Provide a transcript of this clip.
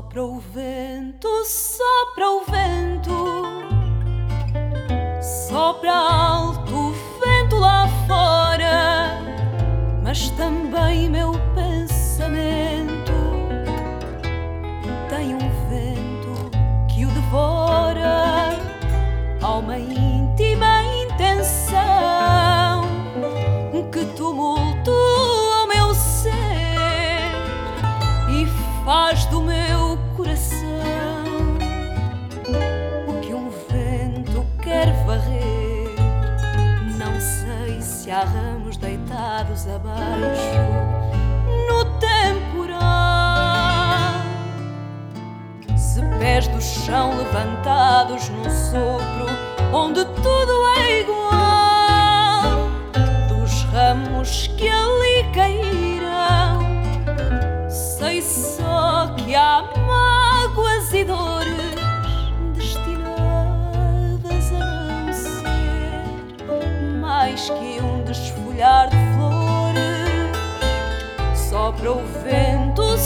Sopra o vento, sopra o vento, sopra alto o vento lá fora, mas também meu pensamento tem um vento que o devora, alma íntima intenção que tumultua o meu ser e faz do meu coração o que um vento quer varrer. Não sei se há ramos deitados abaixo no temporal, se pés do chão levantados num sopro onde tudo é igual, mais que um desfolhar de flores. Sopra o vento,